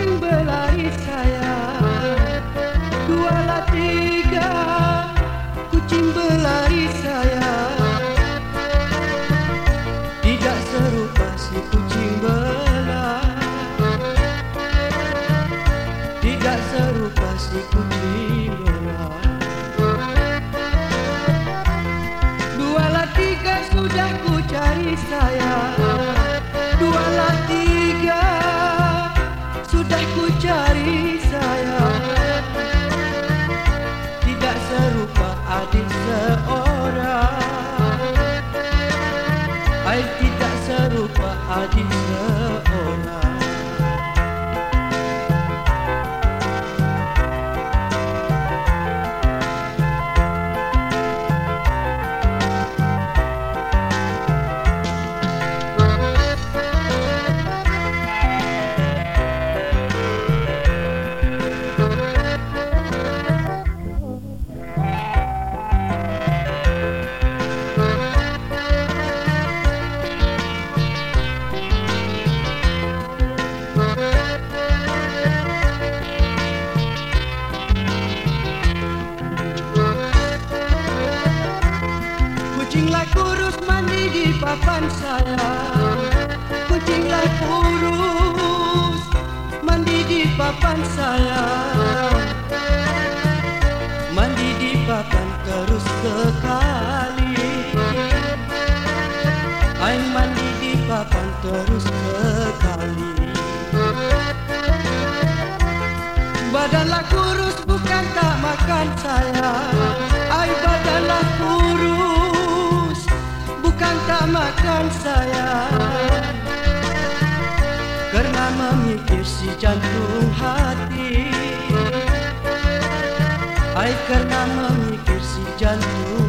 saling saya. Sayang Dua lah tiga kucing berlari sayang Tidak serupa si kucing berlari Tidak serupa si kucing serupa adik Kucinglah kurus mandi di papan saya. Kucinglah kurus mandi di papan saya. Mandi di papan terus sekali. Air mandi di papan terus sekali. Badanlah kurus bukan tak makan saya. Ay badanlah kurus Karena memikir si jantung hati Ai karena memikir si jantung